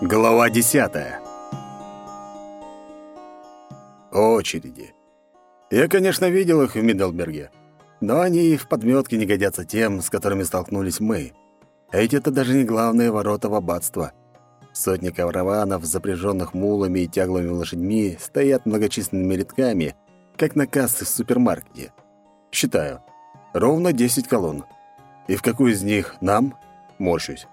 Глава десятая. Очереди. Я, конечно, видел их в Мидdelберге, но они и в подметке не годятся тем, с которыми столкнулись мы. А ведь это даже не главные ворота в аббатство. Сотни караванов, запряженных мулами и тяглыми лошадьми, стоят многочисленными рядками, как на кассы в супермаркете. Считаю. Ровно 10 колонн. И в какую из них нам? Морщусь.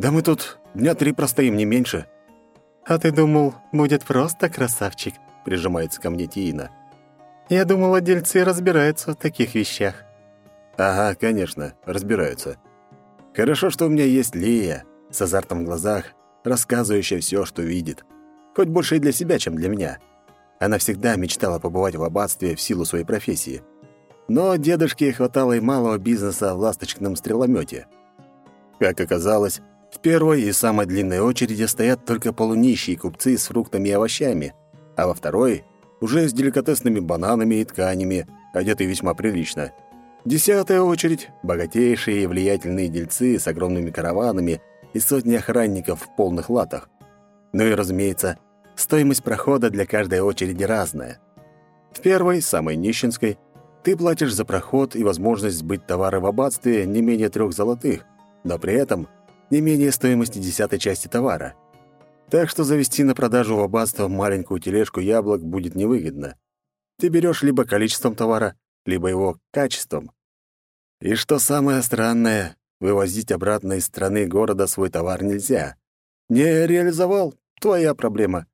Да мы тут дня три простоим, не меньше. А ты думал, будет просто красавчик? Прижимается ко мне Тиина. Я думала, дельцы разбираются в таких вещах. Ага, конечно, разбираются. Хорошо, что у меня есть Лия, с азартом в глазах, рассказывающая все, что видит. Хоть больше и для себя, чем для меня. Она всегда мечтала побывать в аббатстве в силу своей профессии. Но дедушке хватало и малого бизнеса в ласточкином стреломете. Как оказалось, в первой и самой длинной очереди стоят только полунищие купцы с фруктами и овощами, а во второй — уже с деликатесными бананами и тканями, одетые весьма прилично. Десятая очередь — богатейшие и влиятельные дельцы с огромными караванами и сотни охранников в полных латах. Ну и, разумеется, стоимость прохода для каждой очереди разная. В первой, самой нищенской, ты платишь за проход и возможность сбыть товары в аббатстве не менее трех золотых, но при этом — не менее стоимости десятой части товара. Так что завести на продажу в аббатство маленькую тележку яблок будет невыгодно. Ты берешь либо количеством товара, либо его качеством. И что самое странное, вывозить обратно из страны города свой товар нельзя. Не реализовал — твоя проблема.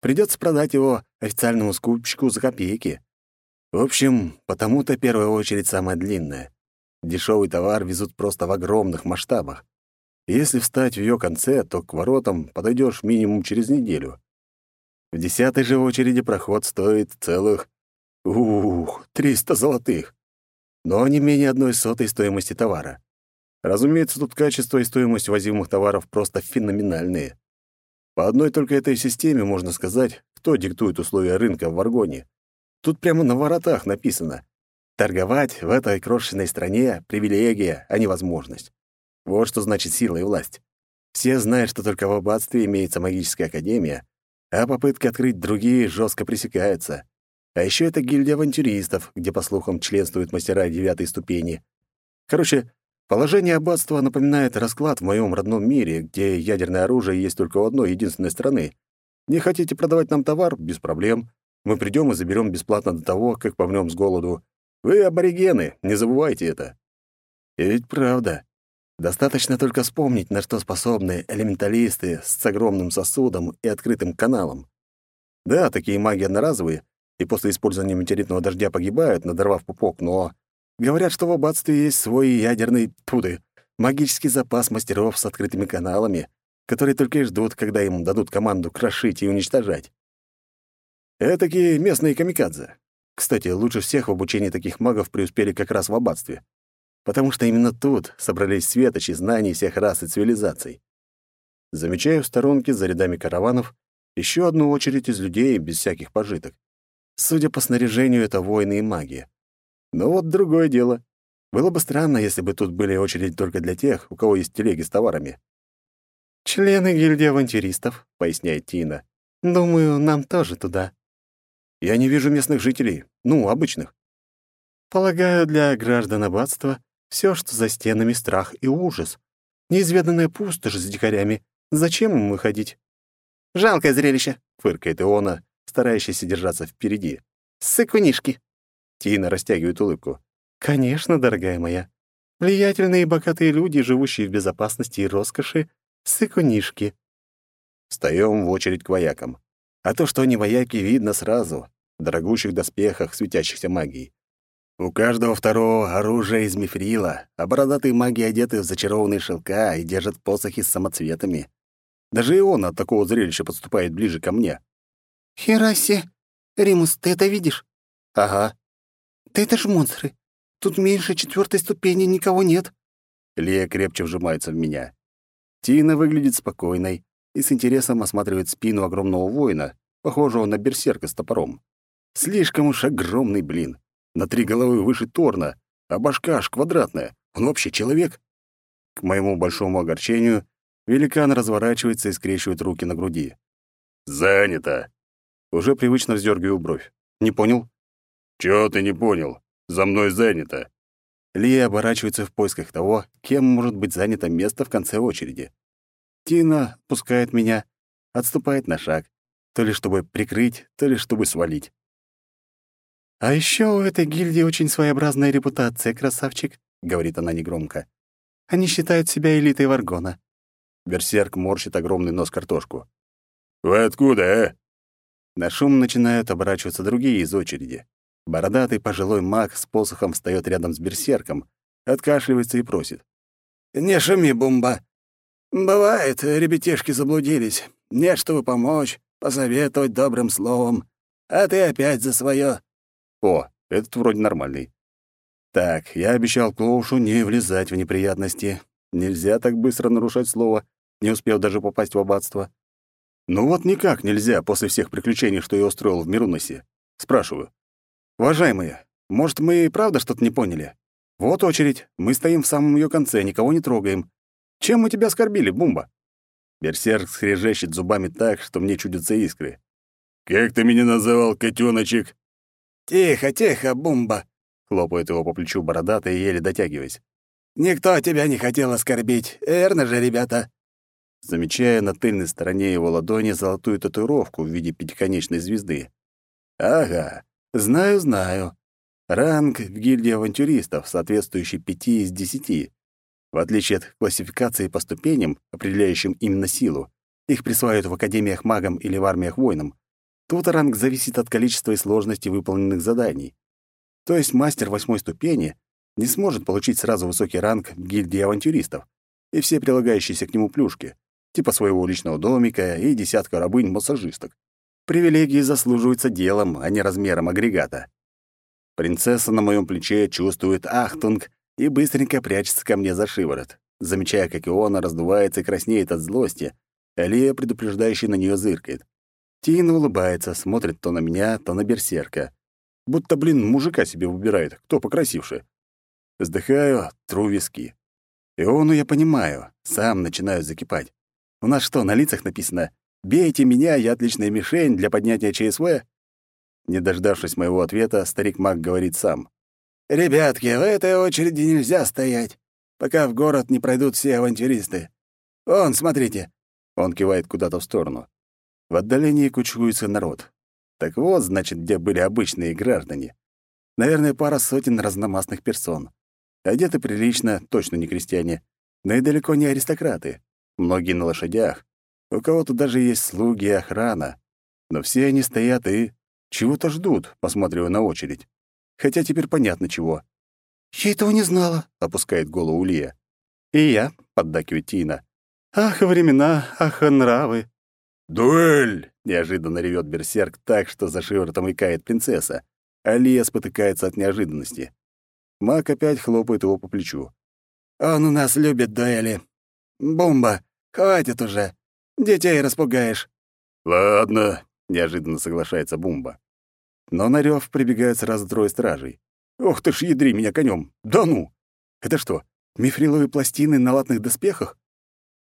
Придется продать его официальному скупщику за копейки. В общем, потому-то первая очередь самая длинная. Дешевый товар везут просто в огромных масштабах. Если встать в ее конце, то к воротам подойдешь минимум через неделю. В десятой же очереди проход стоит целых... Ух, триста золотых. Но не менее одной сотой стоимости товара. Разумеется, тут качество и стоимость возимых товаров просто феноменальные. По одной только этой системе можно сказать, кто диктует условия рынка в Варгоне. Тут прямо на воротах написано. Торговать в этой крошечной стране — привилегия, а не возможность. Вот что значит сила и власть. Все знают, что только в аббатстве имеется магическая академия, а попытки открыть другие жестко пресекаются. А еще это гильдия авантюристов, где, по слухам, членствуют мастера девятой ступени. Короче, положение аббатства напоминает расклад в моем родном мире, где ядерное оружие есть только у одной единственной страны. Не хотите продавать нам товар? Без проблем. Мы придем и заберем бесплатно до того, как помрем с голоду. Вы аборигены, не забывайте это. И ведь правда. Достаточно только вспомнить, на что способны элементалисты с огромным сосудом и открытым каналом. Да, такие маги одноразовые, и после использования метеоритного дождя погибают, надорвав пупок, но говорят, что в аббатстве есть свой ядерный туды, магический запас мастеров с открытыми каналами, которые только и ждут, когда им дадут команду крошить и уничтожать. Этакие местные камикадзе. Кстати, лучше всех в обучении таких магов преуспели как раз в аббатстве потому что именно тут собрались светочи знаний всех рас и цивилизаций. Замечаю в сторонке за рядами караванов еще одну очередь из людей без всяких пожиток. Судя по снаряжению, это воины и маги. Но вот другое дело. Было бы странно, если бы тут были очереди только для тех, у кого есть телеги с товарами. «Члены гильдии авантюристов», — поясняет Тина. «Думаю, нам тоже туда». «Я не вижу местных жителей. Ну, обычных». «Полагаю, для граждан аббатства все, что за стенами, страх и ужас. Неизведанная пустошь с дикарями. Зачем им выходить? «Жалкое зрелище», — фыркает Иона, старающийся держаться впереди. «Сыкунишки». Тина растягивает улыбку. «Конечно, дорогая моя. Влиятельные и богатые люди, живущие в безопасности и роскоши, сыкунишки». Встаем в очередь к воякам. А то, что они вояки, видно сразу. В дорогущих доспехах, светящихся магией. У каждого второго оружие из мифрила, а бородатые маги одеты в зачарованные шелка и держат посохи с самоцветами. Даже и он от такого зрелища подступает ближе ко мне. «Хераси! Римус, ты это видишь?» «Ага». «Да это ж монстры. Тут меньше четвертой ступени никого нет». Лия крепче вжимается в меня. Тина выглядит спокойной и с интересом осматривает спину огромного воина, похожего на берсерка с топором. Слишком уж огромный блин. На три головы выше Торна, а башка аж квадратная. Он вообще человек? К моему большому огорчению, Великан разворачивается и скрещивает руки на груди. «Занято!» Уже привычно вздергиваю бровь. «Не понял?» «Чего ты не понял? За мной занято!» Лия оборачивается в поисках того, кем может быть занято место в конце очереди. Тина пускает меня, отступает на шаг, то ли чтобы прикрыть, то ли чтобы свалить. «А еще у этой гильдии очень своеобразная репутация, красавчик», — говорит она негромко. «Они считают себя элитой Варгона». Берсерк морщит огромный нос картошку. «Вы откуда, э?» На шум начинают оборачиваться другие из очереди. Бородатый пожилой маг с посохом встает рядом с берсерком, откашливается и просит. «Не шуми, бумба. Бывает, ребятишки заблудились. Не чтобы помочь, посоветовать добрым словом. А ты опять за свое. О, этот вроде нормальный. Так, я обещал Клоушу не влезать в неприятности. Нельзя так быстро нарушать слово, не успев даже попасть в аббатство. Ну вот никак нельзя после всех приключений, что я устроил в Мируносе. Спрашиваю. Уважаемые, может, мы и правда что-то не поняли? Вот очередь, мы стоим в самом ее конце, никого не трогаем. Чем мы тебя оскорбили, Бумба? Берсерк скрежещет зубами так, что мне чудятся искры. «Как ты меня называл, котеночек? «Тихо, тихо, Бумба!» — хлопает его по плечу бородатый, еле дотягиваясь. «Никто тебя не хотел оскорбить, верно же, ребята?» Замечая на тыльной стороне его ладони золотую татуировку в виде пятиконечной звезды. «Ага, знаю, знаю. Ранг в гильдии авантюристов, соответствующий пяти из десяти. В отличие от классификации по ступеням, определяющим именно силу, их присваивают в академиях магам или в армиях воинам, Тут ранг зависит от количества и сложности выполненных заданий. То есть мастер восьмой ступени не сможет получить сразу высокий ранг гильдии авантюристов и все прилагающиеся к нему плюшки, типа своего личного домика и десятка рабынь-массажисток. Привилегии заслуживаются делом, а не размером агрегата. Принцесса на моем плече чувствует ахтунг и быстренько прячется ко мне за шиворот, замечая, как Иона раздувается и краснеет от злости, Алия предупреждающе на нее зыркает. Тина улыбается, смотрит то на меня, то на берсерка. Будто, блин, мужика себе выбирает, кто покрасивше. Вздыхаю, тру виски. Иону я понимаю, сам начинаю закипать. У нас что, на лицах написано «Бейте меня, я отличная мишень для поднятия ЧСВ»? Не дождавшись моего ответа, старик Мак говорит сам. «Ребятки, в этой очереди нельзя стоять, пока в город не пройдут все авантюристы. Вон, смотрите». Он кивает куда-то в сторону. В отдалении кучкуется народ. Так вот, значит, где были обычные граждане. Наверное, пара сотен разномастных персон. Одеты прилично, точно не крестьяне, но и далеко не аристократы. Многие на лошадях. У кого-то даже есть слуги и охрана. Но все они стоят и чего-то ждут, посматривая на очередь. Хотя теперь понятно чего. «Я этого не знала», — опускает голову Лия. «И я», — поддакивает Тина. «Ах, времена, ах, нравы!» «Дуэль!» — неожиданно ревет берсерк так, что за шиворотом икает принцесса. Алия спотыкается от неожиданности. Мак опять хлопает его по плечу. «Он у нас любит дуэли. Бомба, хватит уже. Детей распугаешь». «Ладно», — неожиданно соглашается Бумба. Но на рёв прибегают сразу трое стражей. «Ох ты ж, ядри меня конем! Да ну! Это что, мифриловые пластины на латных доспехах?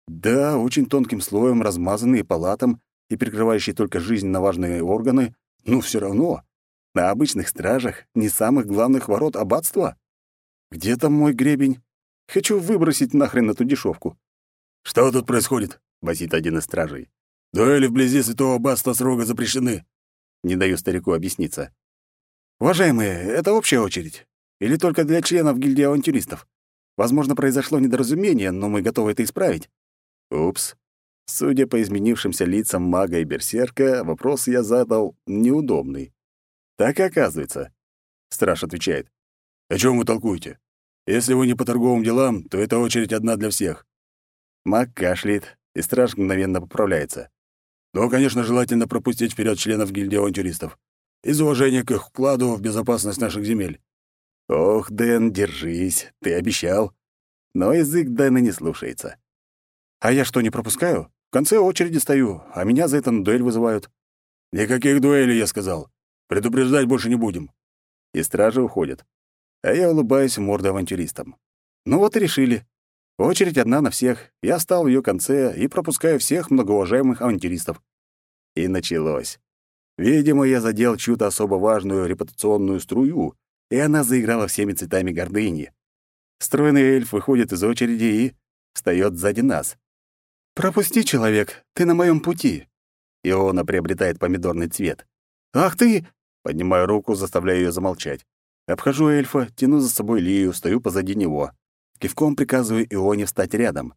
Да, очень тонким слоем размазанные по латам и прикрывающие только жизненно важные органы, но все равно на обычных стражах не самых главных ворот аббатства. Где там мой гребень? Хочу выбросить нахрен эту дешевку. «Что тут происходит?» — басит один из стражей. «Дуэли вблизи святого аббатства строго запрещены». Не даю старику объясниться. «Уважаемые, это общая очередь. Или только для членов гильдии авантюристов? Возможно, произошло недоразумение, но мы готовы это исправить. Упс. Судя по изменившимся лицам мага и берсерка, вопрос я задал неудобный. Так и оказывается. Страж отвечает. «О чем вы толкуете? Если вы не по торговым делам, то эта очередь одна для всех». Маг кашляет, и страж мгновенно поправляется. «Но, конечно, желательно пропустить вперед членов гильдии авантюристов. Из уважения к их вкладу в безопасность наших земель». «Ох, Дэн, держись, ты обещал». Но язык Дэна не слушается. А я что, не пропускаю? В конце очереди стою, а меня за это на дуэль вызывают. Никаких дуэлей, я сказал. Предупреждать больше не будем. И стражи уходят. А я улыбаюсь мордой авантюристам. Ну вот и решили. Очередь одна на всех. Я стал в ее конце и пропускаю всех многоуважаемых авантюристов. И началось. Видимо, я задел чью-то особо важную репутационную струю, и она заиграла всеми цветами гордыни. Стройный эльф выходит из очереди и встает сзади нас. «Пропусти, человек, ты на моем пути». Иона приобретает помидорный цвет. «Ах ты!» Поднимаю руку, заставляю ее замолчать. Обхожу эльфа, тяну за собой Лию, стою позади него. Кивком приказываю Ионе встать рядом.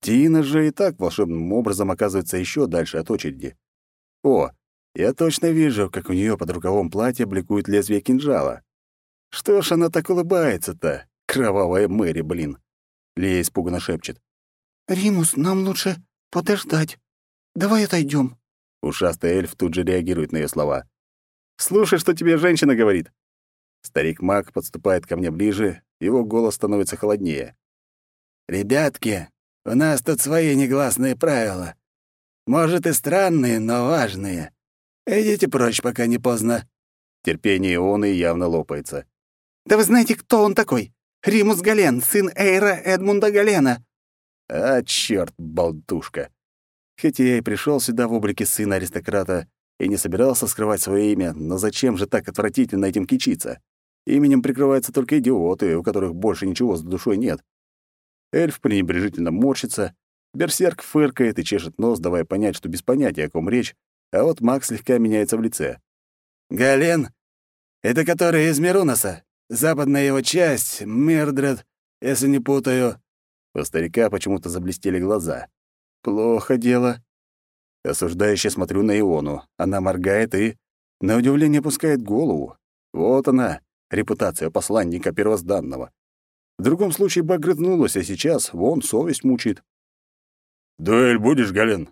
Тина же и так волшебным образом оказывается еще дальше от очереди. О, я точно вижу, как у нее под рукавом платья бликует лезвие кинжала. Что ж она так улыбается-то? Кровавая Мэри, блин. Лея испуганно шепчет. «Римус, нам лучше подождать. Давай отойдем. Ушастый эльф тут же реагирует на ее слова. «Слушай, что тебе женщина говорит». Старик-маг подступает ко мне ближе, его голос становится холоднее. «Ребятки, у нас тут свои негласные правила. Может, и странные, но важные. Идите прочь, пока не поздно». Терпение он и явно лопается. «Да вы знаете, кто он такой? Римус Гален, сын Эйра Эдмунда Галена». «А, чёрт, болтушка!» Хоть я и пришел сюда в облике сына аристократа и не собирался скрывать свое имя, но зачем же так отвратительно этим кичиться? Именем прикрываются только идиоты, у которых больше ничего с душой нет. Эльф пренебрежительно морщится, берсерк фыркает и чешет нос, давая понять, что без понятия, о ком речь, а вот маг слегка меняется в лице. «Гален? Это который из Мируноса? Западная его часть, Мирдред, если не путаю». У старика почему-то заблестели глаза. «Плохо дело». Осуждающе смотрю на Иону. Она моргает и, на удивление, опускает голову. Вот она, репутация посланника первозданного. В другом случае бы огрызнулась, а сейчас вон совесть мучит. «Дуэль будешь, Гален?»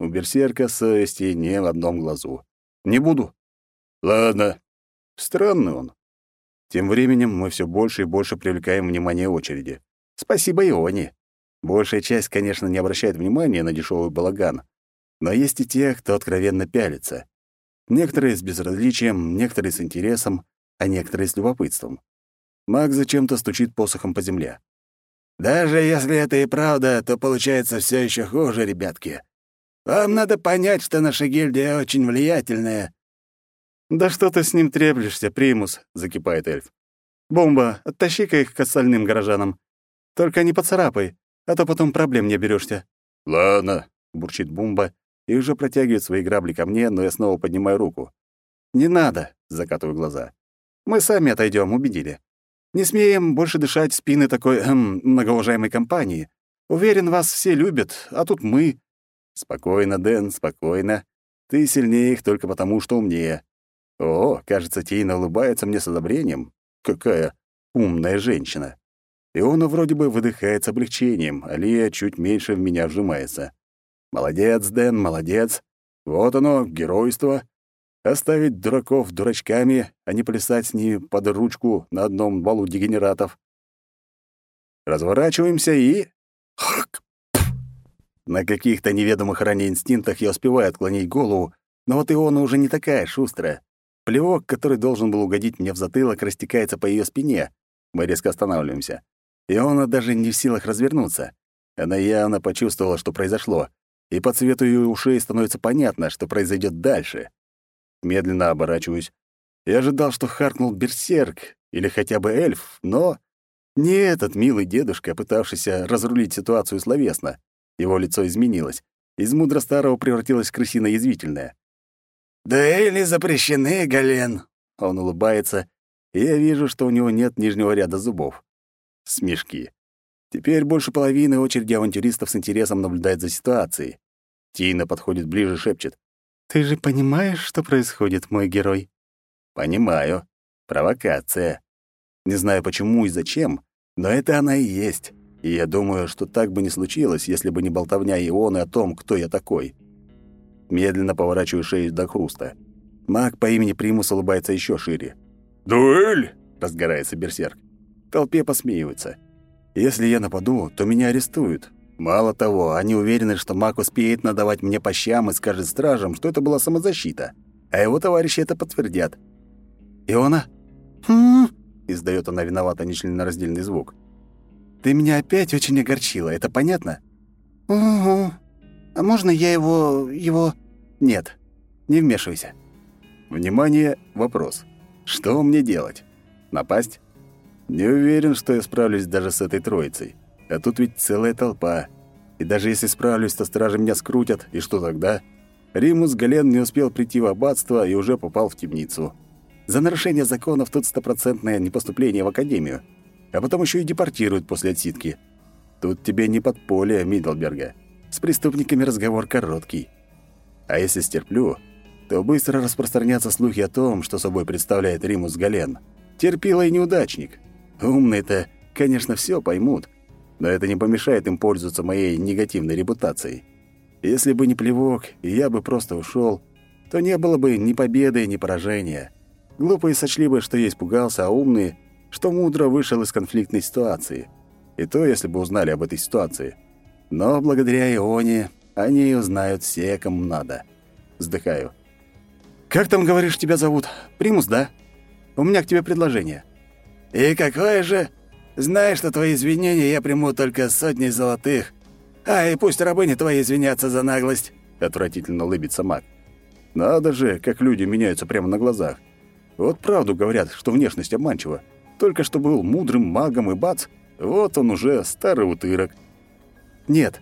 У берсерка совести не в одном глазу. «Не буду». «Ладно». Странный он. Тем временем мы все больше и больше привлекаем внимание очереди. Спасибо Ионе. Большая часть, конечно, не обращает внимания на дешевый балаган, но есть и те, кто откровенно пялится. Некоторые с безразличием, некоторые с интересом, а некоторые с любопытством. Маг зачем-то стучит посохом по земле. «Даже если это и правда, то получается все еще хуже, ребятки. Вам надо понять, что наша гильдия очень влиятельная». «Да что ты с ним треплешься, примус?» — закипает эльф. «Бомба, оттащи-ка их к остальным горожанам. Только не поцарапай, а то потом проблем не оберёшься». «Ладно», — бурчит Бумба и уже протягивает свои грабли ко мне, но я снова поднимаю руку. «Не надо», — закатываю глаза. Мы сами отойдем, убедили. Не смеем больше дышать спины такой эм, многоуважаемой компании. Уверен, вас все любят, а тут мы. Спокойно, Дэн, спокойно. Ты сильнее их только потому, что умнее. О, кажется, Тина улыбается мне с одобрением. Какая умная женщина. И он вроде бы выдыхает с облегчением, а Лия чуть меньше в меня вжимается. Молодец, Дэн, молодец. Вот оно, геройство. Оставить дураков дурачками, а не плясать с ними под ручку на одном балу дегенератов. Разворачиваемся и... Хак! На каких-то неведомых ранее инстинктах я успеваю отклонить голову, но вот Иона уже не такая шустрая. Плевок, который должен был угодить мне в затылок, растекается по ее спине. Мы резко останавливаемся. Иона даже не в силах развернуться. Она явно почувствовала, что произошло, и по цвету ее ушей становится понятно, что произойдет дальше. Медленно оборачиваюсь. Я ожидал, что харкнул берсерк или хотя бы эльф, но не этот милый дедушка, пытавшийся разрулить ситуацию словесно. Его лицо изменилось. Из мудро старого превратилось в крысино-язвительное. «Дуэли запрещены, Гален!» Он улыбается, и я вижу, что у него нет нижнего ряда зубов. Смешки. Теперь больше половины очереди авантюристов с интересом наблюдает за ситуацией. Тина подходит ближе, шепчет. Ты же понимаешь, что происходит, мой герой? Понимаю. Провокация. Не знаю почему и зачем, но это она и есть. И я думаю, что так бы не случилось, если бы не болтовня Ионы о том, кто я такой. Медленно поворачиваю шею до хруста. Маг по имени Примус улыбается еще шире. «Дуэль!» — разгорается берсерк. Толпе посмеиваются. «Если я нападу, то меня арестуют. Мало того, они уверены, что маг успеет надавать мне по щам и скажет стражам, что это была самозащита. А его товарищи это подтвердят. «Иона?» «Хм?» — издает она виновато нечленораздельный звук. ты меня опять очень огорчила, это понятно?» «Угу. А можно я его... его...» «Нет, не вмешивайся». Внимание, вопрос. Что мне делать? Напасть? Не уверен, что я справлюсь даже с этой троицей. А тут ведь целая толпа. И даже если справлюсь, то стражи меня скрутят, и что тогда? Римус Гален не успел прийти в аббатство и уже попал в темницу. За нарушение законов тут стопроцентное непоступление в академию. А потом еще и депортируют после отсидки. Тут тебе не подполье Миддлберга. С преступниками разговор короткий. А если стерплю, то быстро распространятся слухи о том, что собой представляет Римус Гален. Терпила и неудачник. Умные-то, конечно, все поймут, но это не помешает им пользоваться моей негативной репутацией. Если бы не плевок, и я бы просто ушел, то не было бы ни победы, ни поражения. Глупые сочли бы, что я испугался, а умные, что мудро вышел из конфликтной ситуации. И то, если бы узнали об этой ситуации. Но благодаря Ионе они узнают все, кому надо. Вздыхаю. «Как там, говоришь, тебя зовут? Примус, да? У меня к тебе предложение». «И какое же? Знаешь, что твои извинения я приму только сотни золотых. А, и пусть рабыни твои извинятся за наглость», — отвратительно улыбится маг. «Надо же, как люди меняются прямо на глазах. Вот правду говорят, что внешность обманчива. Только что был мудрым магом и бац, вот он уже старый утырок». «Нет,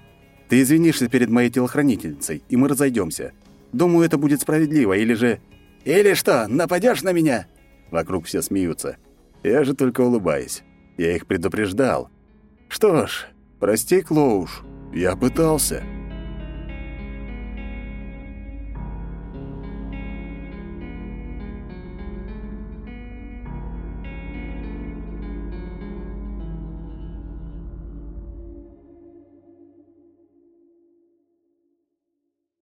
ты извинишься перед моей телохранительницей, и мы разойдемся. Думаю, это будет справедливо, или же...» «Или что, нападешь на меня?» Вокруг все смеются. Я же только улыбаюсь. Я их предупреждал. Что ж, прости, Клоуш, я пытался.